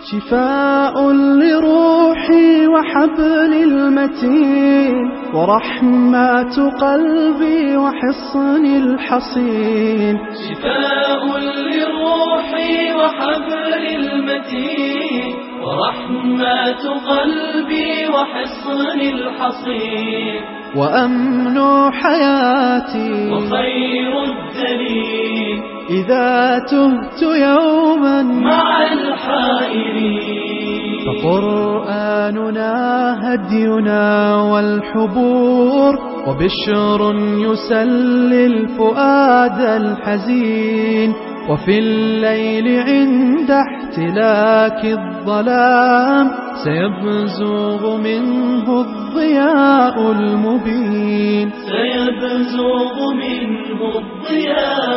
شفاء لروحي وحبل المتين ورحمة قلبي وحصن الحصين. شفاء لروحي وحبل المتين ورحمة قلبي وحصن الحصين. وأمن حياتي وخير الدليل إذا تهت يوما معك فقرآننا هدينا والحبور وبشر يسلي الفؤاد الحزين وفي الليل عند احتلاك الظلام سيبزوغ منه الضياء المبين. سيبزوغ منه الضياء